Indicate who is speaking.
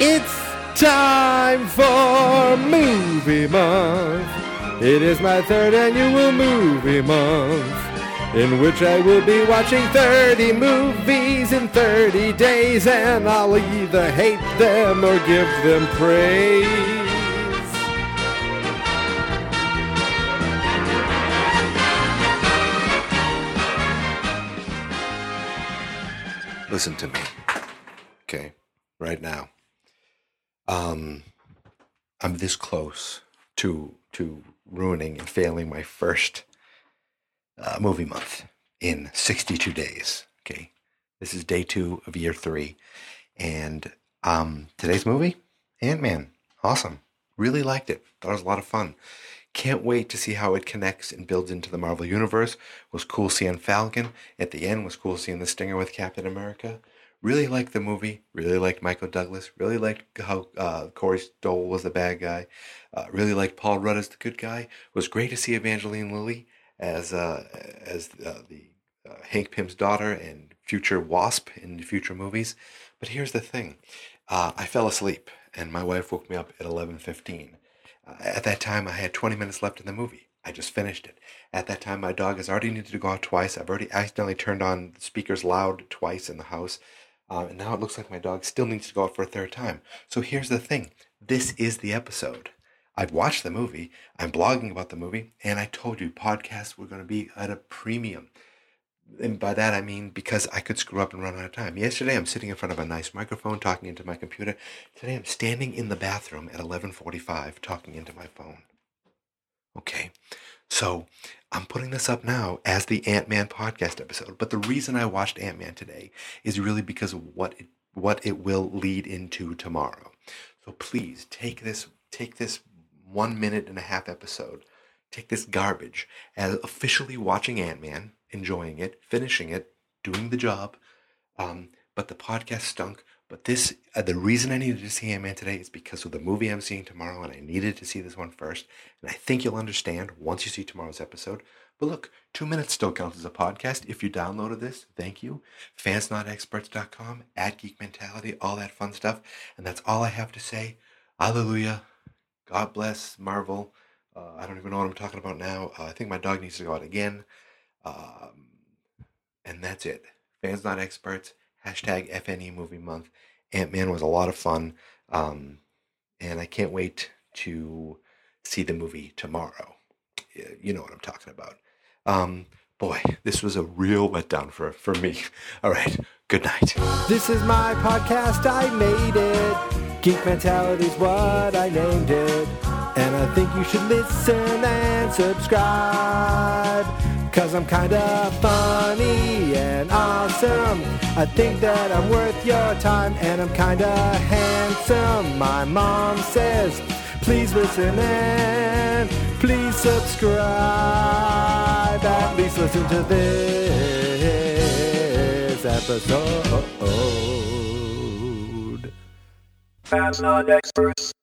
Speaker 1: It's time for Movie Month. It is my third annual Movie Month, in which I will be watching 30 movies in 30 days, and I'll either hate them or give them praise. Listen to me, okay, right now. Um, I'm this close to to ruining and failing my first uh, movie month in 62 days. Okay, this is day two of year three, and um, today's movie, Ant Man, awesome. Really liked it. Thought it was a lot of fun. Can't wait to see how it connects and builds into the Marvel Universe. Was cool seeing Falcon. At the end was cool seeing the stinger with Captain America. Really liked the movie. Really liked Michael Douglas. Really liked how uh, Corey Stoll was the bad guy. Uh, really liked Paul Rudd as the good guy. It was great to see Evangeline Lilly as uh, as uh, the uh, Hank Pym's daughter and future Wasp in future movies. But here's the thing: uh, I fell asleep, and my wife woke me up at eleven fifteen. Uh, at that time, I had 20 minutes left in the movie. I just finished it. At that time, my dog has already needed to go out twice. I've already accidentally turned on the speakers loud twice in the house. Um, and now it looks like my dog still needs to go out for a third time. So here's the thing this is the episode. I've watched the movie, I'm blogging about the movie, and I told you podcasts were going to be at a premium. And by that I mean because I could screw up and run out of time. Yesterday I'm sitting in front of a nice microphone talking into my computer. Today I'm standing in the bathroom at 11:45 talking into my phone. Okay. So I'm putting this up now as the Ant Man podcast episode. But the reason I watched Ant Man today is really because of what it, what it will lead into tomorrow. So please take this take this one minute and a half episode, take this garbage as officially watching Ant Man, enjoying it, finishing it, doing the job. Um, but the podcast stunk. But this, uh, the reason I needed to see Ant Man today is because of the movie I'm seeing tomorrow, and I needed to see this one first. And I think you'll understand once you see tomorrow's episode. But look, two minutes still counts as a podcast. If you downloaded this, thank you. Fansnotexperts.com, at Geek Mentality, all that fun stuff. And that's all I have to say. Hallelujah. God bless Marvel. Uh, I don't even know what I'm talking about now. Uh, I think my dog needs to go out again. Um, and that's it. Fans Not Experts hashtag FNE Movie Month. Ant Man was a lot of fun, um, and I can't wait to see the movie tomorrow. You know what I'm talking about. Um, boy, this was a real letdown for for me. All right, good night. This is my podcast. I made it. Geek Mentality's what I named it, and I think you should listen and subscribe. Cause I'm kinda funny and awesome. I think that I'm worth your time and I'm kinda handsome. My mom says, please listen and please subscribe. At least listen to this episode.
Speaker 2: Not experts.